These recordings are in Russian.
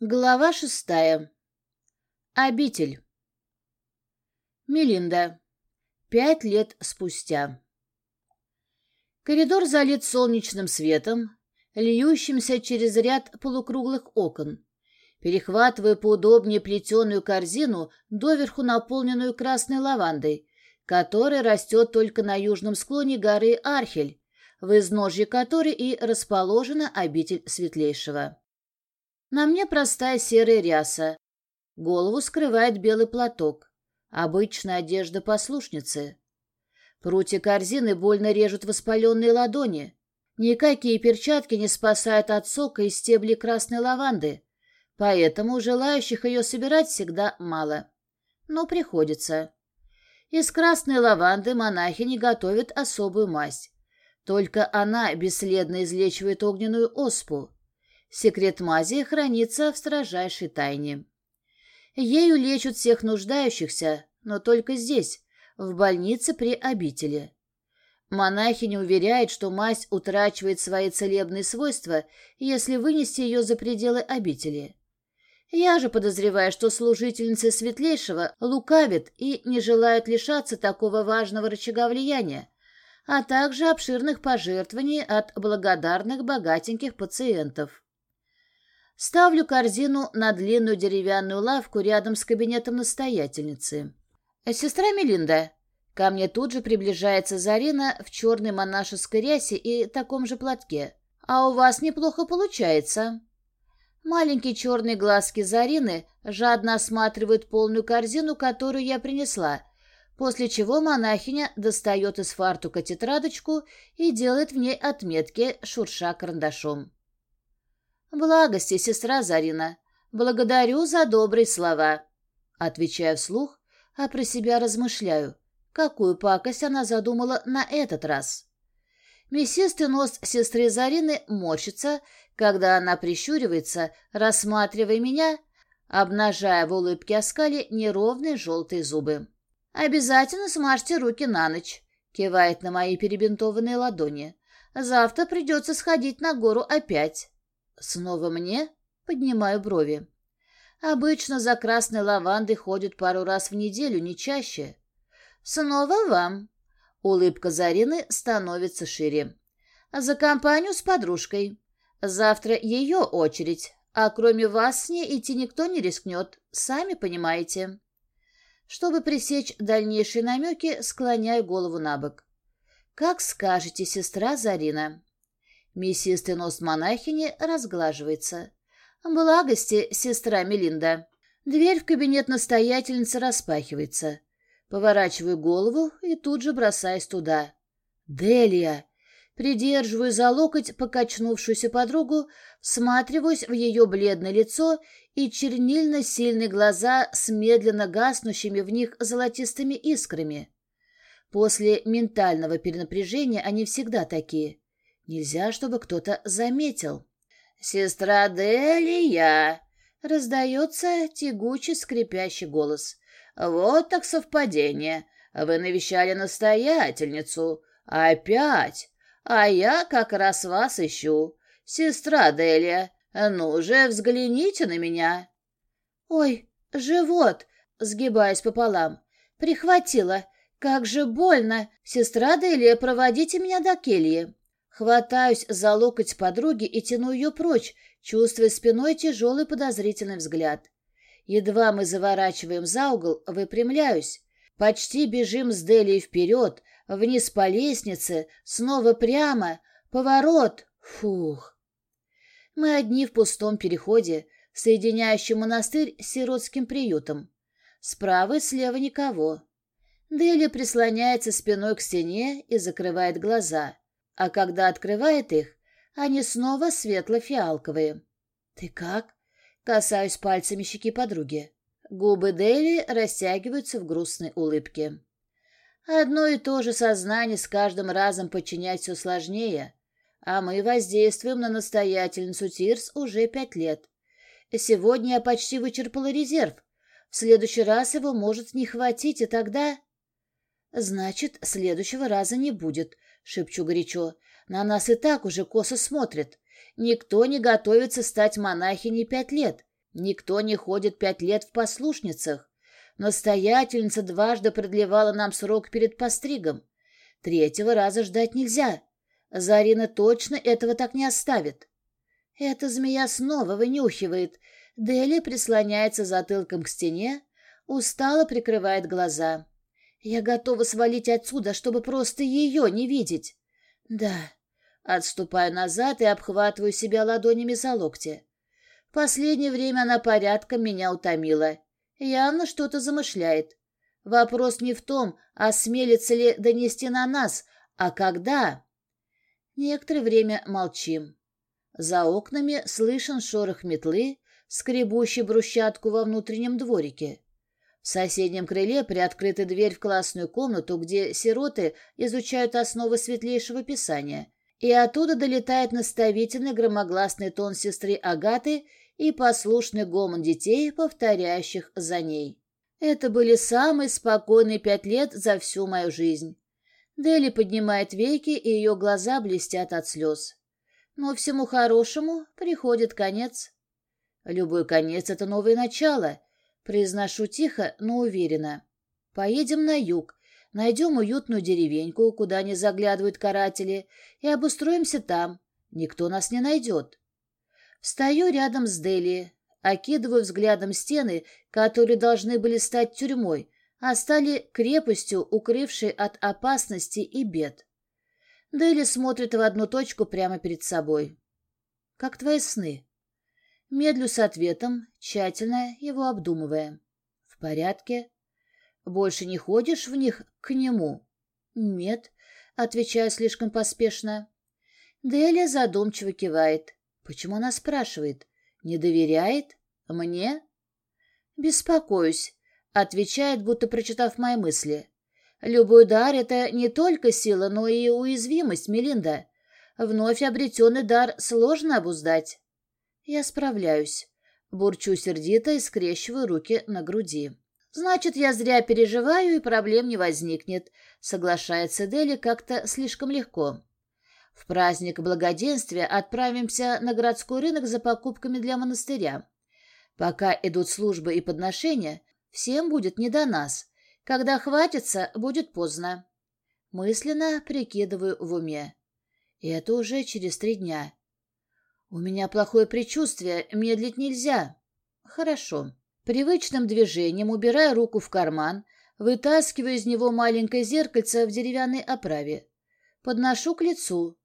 Глава шестая. Обитель. Мелинда. Пять лет спустя. Коридор залит солнечным светом, льющимся через ряд полукруглых окон. Перехватывая поудобнее плетеную корзину, доверху наполненную красной лавандой, которая растет только на южном склоне горы Архель, в изножье которой и расположена обитель Светлейшего. На мне простая серая ряса. Голову скрывает белый платок. Обычная одежда послушницы. Прутья корзины больно режут воспаленные ладони. Никакие перчатки не спасают от сока и стебли красной лаванды, поэтому желающих ее собирать всегда мало. Но приходится. Из красной лаванды монахини готовят особую мазь. Только она бесследно излечивает огненную оспу. Секрет мази хранится в строжайшей тайне. Ею лечат всех нуждающихся, но только здесь, в больнице при обители. Монахиня уверяет, что мазь утрачивает свои целебные свойства, если вынести ее за пределы обители. Я же подозреваю, что служительницы Светлейшего лукавят и не желают лишаться такого важного рычага влияния, а также обширных пожертвований от благодарных богатеньких пациентов. Ставлю корзину на длинную деревянную лавку рядом с кабинетом настоятельницы. «Сестра Мелинда». Ко мне тут же приближается Зарина в черной монашеской рясе и таком же платке. «А у вас неплохо получается». Маленькие черные глазки Зарины жадно осматривают полную корзину, которую я принесла, после чего монахиня достает из фартука тетрадочку и делает в ней отметки, шурша карандашом. «Благости, сестра Зарина. Благодарю за добрые слова». Отвечаю вслух, а про себя размышляю, какую пакость она задумала на этот раз. Мясистый нос сестры Зарины морщится, когда она прищуривается, рассматривая меня, обнажая в улыбке оскали неровные желтые зубы. «Обязательно смажьте руки на ночь», — кивает на мои перебинтованные ладони. «Завтра придется сходить на гору опять». Снова мне? Поднимаю брови. Обычно за красной лавандой ходят пару раз в неделю, не чаще. Снова вам. Улыбка Зарины становится шире. За компанию с подружкой. Завтра ее очередь, а кроме вас с ней идти никто не рискнет, сами понимаете. Чтобы пресечь дальнейшие намеки, склоняю голову на бок. «Как скажете, сестра Зарина». Мясистый нос монахини разглаживается. «Благости, сестра Мелинда». Дверь в кабинет настоятельницы распахивается. Поворачиваю голову и тут же бросаюсь туда. «Делия!» Придерживаю за локоть покачнувшуюся подругу, всматриваюсь в ее бледное лицо и чернильно-сильные глаза с медленно гаснущими в них золотистыми искрами. После ментального перенапряжения они всегда такие. Нельзя, чтобы кто-то заметил. «Сестра Делия!» — раздается тягучий скрипящий голос. «Вот так совпадение. Вы навещали настоятельницу. Опять. А я как раз вас ищу. Сестра Делия, ну же, взгляните на меня». «Ой, живот!» — сгибаясь пополам. «Прихватила. Как же больно! Сестра Делия, проводите меня до кельи». Хватаюсь за локоть подруги и тяну ее прочь, чувствуя спиной тяжелый подозрительный взгляд. Едва мы заворачиваем за угол, выпрямляюсь. Почти бежим с Делией вперед, вниз по лестнице, снова прямо, поворот. Фух. Мы одни в пустом переходе, соединяющем монастырь с сиротским приютом. Справа и слева никого. Делия прислоняется спиной к стене и закрывает глаза а когда открывает их, они снова светло-фиалковые. «Ты как?» — касаюсь пальцами щеки подруги. Губы Дели растягиваются в грустной улыбке. Одно и то же сознание с каждым разом подчинять все сложнее, а мы воздействуем на настоятельницу Тирс уже пять лет. Сегодня я почти вычерпала резерв. В следующий раз его может не хватить, и тогда... Значит, следующего раза не будет, шепчу горячо. «На нас и так уже косо смотрят. Никто не готовится стать монахиней пять лет. Никто не ходит пять лет в послушницах. Настоятельница дважды продлевала нам срок перед постригом. Третьего раза ждать нельзя. Зарина точно этого так не оставит. Эта змея снова вынюхивает. Дели прислоняется затылком к стене, устало прикрывает глаза. Я готова свалить отсюда, чтобы просто ее не видеть. Да, отступаю назад и обхватываю себя ладонями за локти. Последнее время она порядком меня утомила. Явно что-то замышляет. Вопрос не в том, осмелится ли донести на нас, а когда. Некоторое время молчим. За окнами слышен шорох метлы, скребущий брусчатку во внутреннем дворике. В соседнем крыле приоткрыта дверь в классную комнату, где сироты изучают основы светлейшего писания, и оттуда долетает наставительный громогласный тон сестры Агаты и послушный гомон детей, повторяющих за ней. Это были самые спокойные пять лет за всю мою жизнь. Дели поднимает веки, и ее глаза блестят от слез. Но всему хорошему приходит конец. Любой конец — это новое начало, произношу тихо, но уверенно. Поедем на юг, найдем уютную деревеньку, куда не заглядывают каратели, и обустроимся там. Никто нас не найдет. Встаю рядом с Дели, окидываю взглядом стены, которые должны были стать тюрьмой, а стали крепостью, укрывшей от опасности и бед. Дели смотрит в одну точку прямо перед собой. «Как твои сны?» Медлю с ответом, тщательно его обдумывая. «В порядке?» «Больше не ходишь в них к нему?» «Нет», — отвечаю слишком поспешно. Деля задумчиво кивает. Почему она спрашивает? Не доверяет? Мне? Беспокоюсь, отвечает, будто прочитав мои мысли. Любой дар — это не только сила, но и уязвимость, Мелинда. Вновь обретенный дар сложно обуздать. Я справляюсь. Бурчу сердито и скрещиваю руки на груди. Значит, я зря переживаю, и проблем не возникнет, соглашается Дели как-то слишком легко. В праздник благоденствия отправимся на городской рынок за покупками для монастыря. Пока идут службы и подношения, всем будет не до нас. Когда хватится, будет поздно. Мысленно прикидываю в уме. И это уже через три дня. У меня плохое предчувствие, медлить нельзя. Хорошо. Привычным движением убираю руку в карман, вытаскиваю из него маленькое зеркальце в деревянной оправе. Подношу к лицу,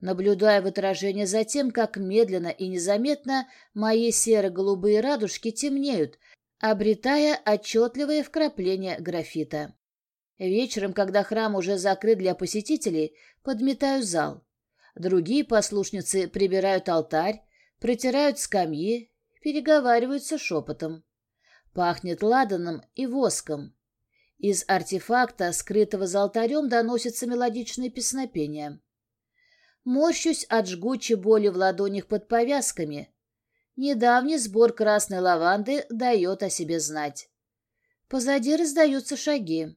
наблюдая в отражении за тем, как медленно и незаметно мои серо-голубые радужки темнеют, обретая отчетливые вкрапления графита. Вечером, когда храм уже закрыт для посетителей, подметаю зал. Другие послушницы прибирают алтарь, протирают скамьи, переговариваются шепотом. Пахнет ладаном и воском. Из артефакта, скрытого за алтарем, доносится мелодичное песнопение. Морщусь от жгучей боли в ладонях под повязками. Недавний сбор красной лаванды дает о себе знать. Позади раздаются шаги.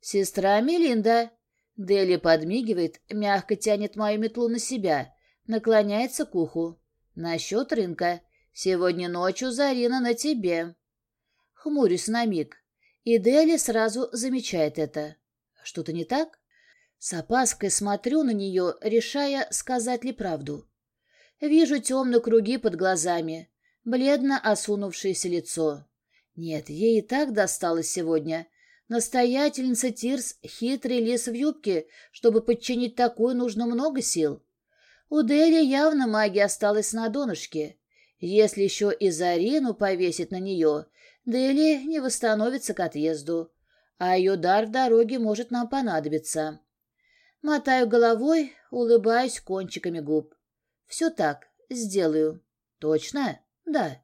«Сестра Мелинда!» Дели подмигивает, мягко тянет мою метлу на себя, наклоняется к уху. «Насчет рынка. Сегодня ночью Зарина на тебе». Хмурюсь на миг, и Дели сразу замечает это. «Что-то не так?» С опаской смотрю на нее, решая, сказать ли правду. Вижу темные круги под глазами, бледно осунувшееся лицо. Нет, ей и так досталось сегодня. Настоятельница Тирс — хитрый лис в юбке, чтобы подчинить такую нужно много сил. У Дели явно магия осталась на донышке. Если еще и Зарину повесить на нее, Дели не восстановится к отъезду, а ее дар в дороге может нам понадобиться. Мотаю головой, улыбаюсь кончиками губ. Все так, сделаю. Точно? Да.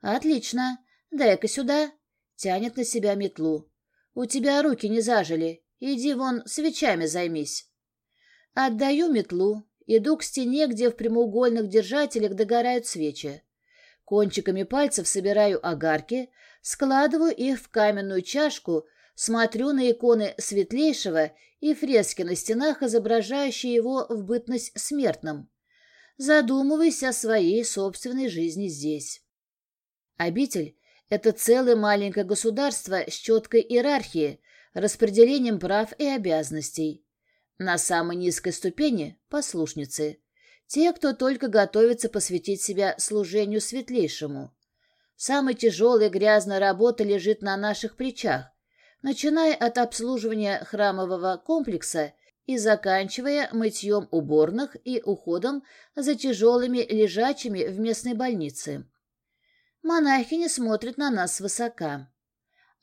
Отлично. Дай-ка сюда. Тянет на себя метлу. У тебя руки не зажили. Иди вон свечами займись. Отдаю метлу. Иду к стене, где в прямоугольных держателях догорают свечи. Кончиками пальцев собираю огарки, складываю их в каменную чашку, смотрю на иконы светлейшего и фрески на стенах, изображающие его в бытность смертным. Задумываясь о своей собственной жизни здесь. Обитель — это целое маленькое государство с четкой иерархией, распределением прав и обязанностей. На самой низкой ступени — послушницы. Те, кто только готовится посвятить себя служению светлейшему. Самая тяжелая грязная работа лежит на наших плечах, начиная от обслуживания храмового комплекса и заканчивая мытьем уборных и уходом за тяжелыми лежачими в местной больнице. Монахини смотрят на нас свысока.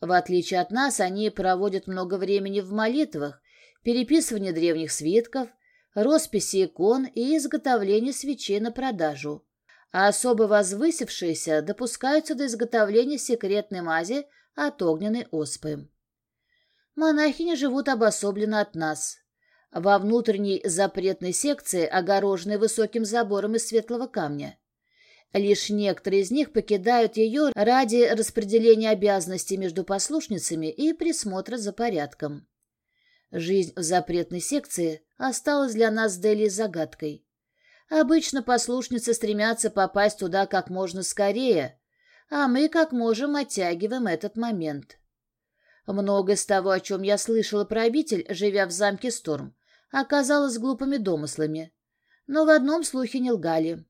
В отличие от нас, они проводят много времени в молитвах, переписывании древних свитков, росписи икон и изготовлении свечей на продажу, а особо возвысившиеся допускаются до изготовления секретной мази от огненной оспы. Монахини живут обособленно от нас. Во внутренней запретной секции, огороженной высоким забором из светлого камня. Лишь некоторые из них покидают ее ради распределения обязанностей между послушницами и присмотра за порядком. Жизнь в запретной секции осталась для нас с Дели загадкой. Обычно послушницы стремятся попасть туда как можно скорее, а мы как можем оттягиваем этот момент. Многое из того, о чем я слышала про обитель, живя в замке Сторм, оказалось глупыми домыслами. Но в одном слухе не лгали.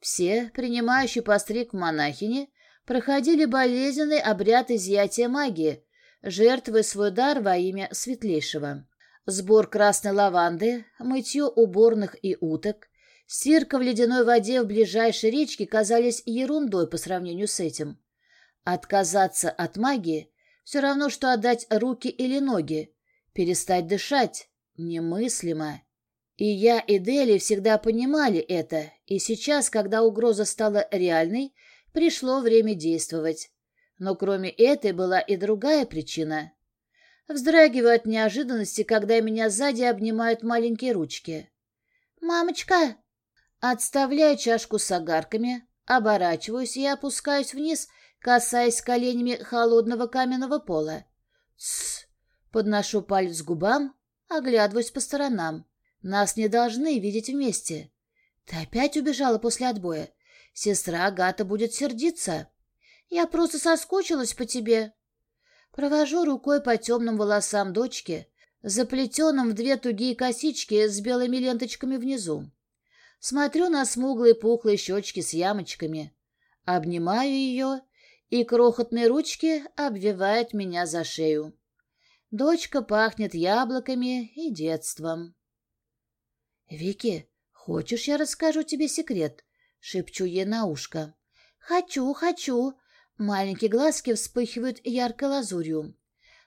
Все, принимающие постриг монахини, проходили болезненный обряд изъятия магии, жертвуя свой дар во имя светлейшего. Сбор красной лаванды, мытье уборных и уток, стирка в ледяной воде в ближайшей речке казались ерундой по сравнению с этим. Отказаться от магии — все равно, что отдать руки или ноги, перестать дышать — немыслимо. И я, и Дели всегда понимали это, и сейчас, когда угроза стала реальной, пришло время действовать. Но кроме этой была и другая причина. Вздрагиваю от неожиданности, когда меня сзади обнимают маленькие ручки. «Мамочка!» Отставляю чашку с огарками, оборачиваюсь и опускаюсь вниз, касаясь коленями холодного каменного пола. «Тссс!» Подношу палец к губам, оглядываюсь по сторонам. Нас не должны видеть вместе. Ты опять убежала после отбоя? Сестра Агата будет сердиться. Я просто соскучилась по тебе. Провожу рукой по темным волосам дочки, заплетенным в две тугие косички с белыми ленточками внизу. Смотрю на смуглые пухлые щечки с ямочками. Обнимаю ее, и крохотные ручки обвивают меня за шею. Дочка пахнет яблоками и детством. «Вики, хочешь, я расскажу тебе секрет?» — шепчу ей на ушко. «Хочу, хочу!» Маленькие глазки вспыхивают яркой лазурью.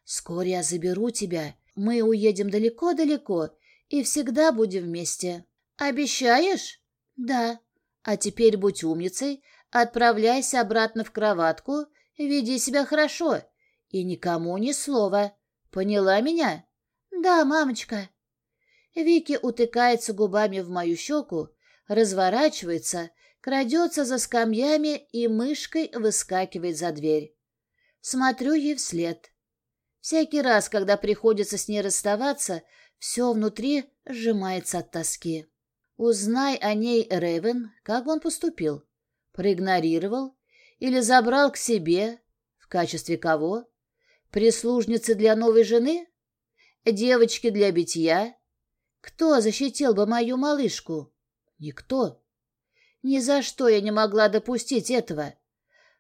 «Скоро я заберу тебя. Мы уедем далеко-далеко и всегда будем вместе. Обещаешь?» «Да. А теперь будь умницей, отправляйся обратно в кроватку, веди себя хорошо и никому ни слова. Поняла меня?» «Да, мамочка». Вики утыкается губами в мою щеку, разворачивается, крадется за скамьями и мышкой выскакивает за дверь. Смотрю ей вслед. Всякий раз, когда приходится с ней расставаться, все внутри сжимается от тоски. Узнай о ней Рэйвен, как он поступил. Проигнорировал или забрал к себе, в качестве кого? Прислужницы для новой жены? Девочки для битья? Кто защитил бы мою малышку? Никто. Ни за что я не могла допустить этого.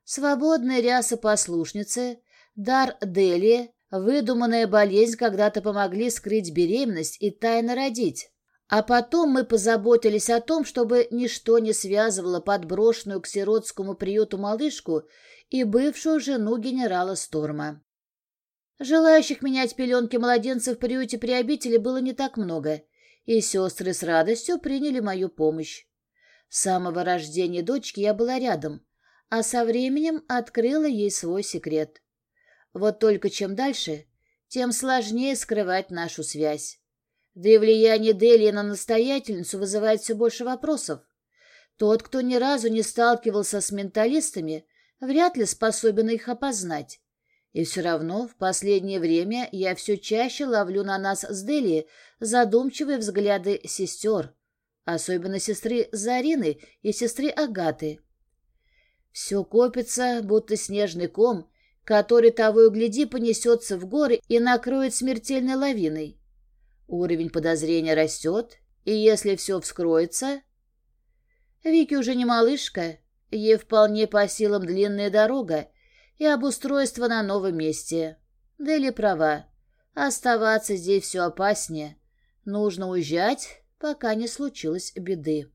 Свободная ряса послушницы, дар Дели, выдуманная болезнь когда-то помогли скрыть беременность и тайно родить. А потом мы позаботились о том, чтобы ничто не связывало подброшенную к сиротскому приюту малышку и бывшую жену генерала Сторма. Желающих менять пеленки младенцев в приюте при обители было не так много, и сестры с радостью приняли мою помощь. С самого рождения дочки я была рядом, а со временем открыла ей свой секрет. Вот только чем дальше, тем сложнее скрывать нашу связь. Да и влияние Делии на настоятельницу вызывает все больше вопросов. Тот, кто ни разу не сталкивался с менталистами, вряд ли способен их опознать. И все равно в последнее время я все чаще ловлю на нас с Дели задумчивые взгляды сестер, особенно сестры Зарины и сестры Агаты. Все копится, будто снежный ком, который того и гляди понесется в горы и накроет смертельной лавиной. Уровень подозрения растет, и если все вскроется... Вики уже не малышка, ей вполне по силам длинная дорога и обустройство на новом месте. Дели права, оставаться здесь все опаснее. Нужно уезжать, пока не случилось беды.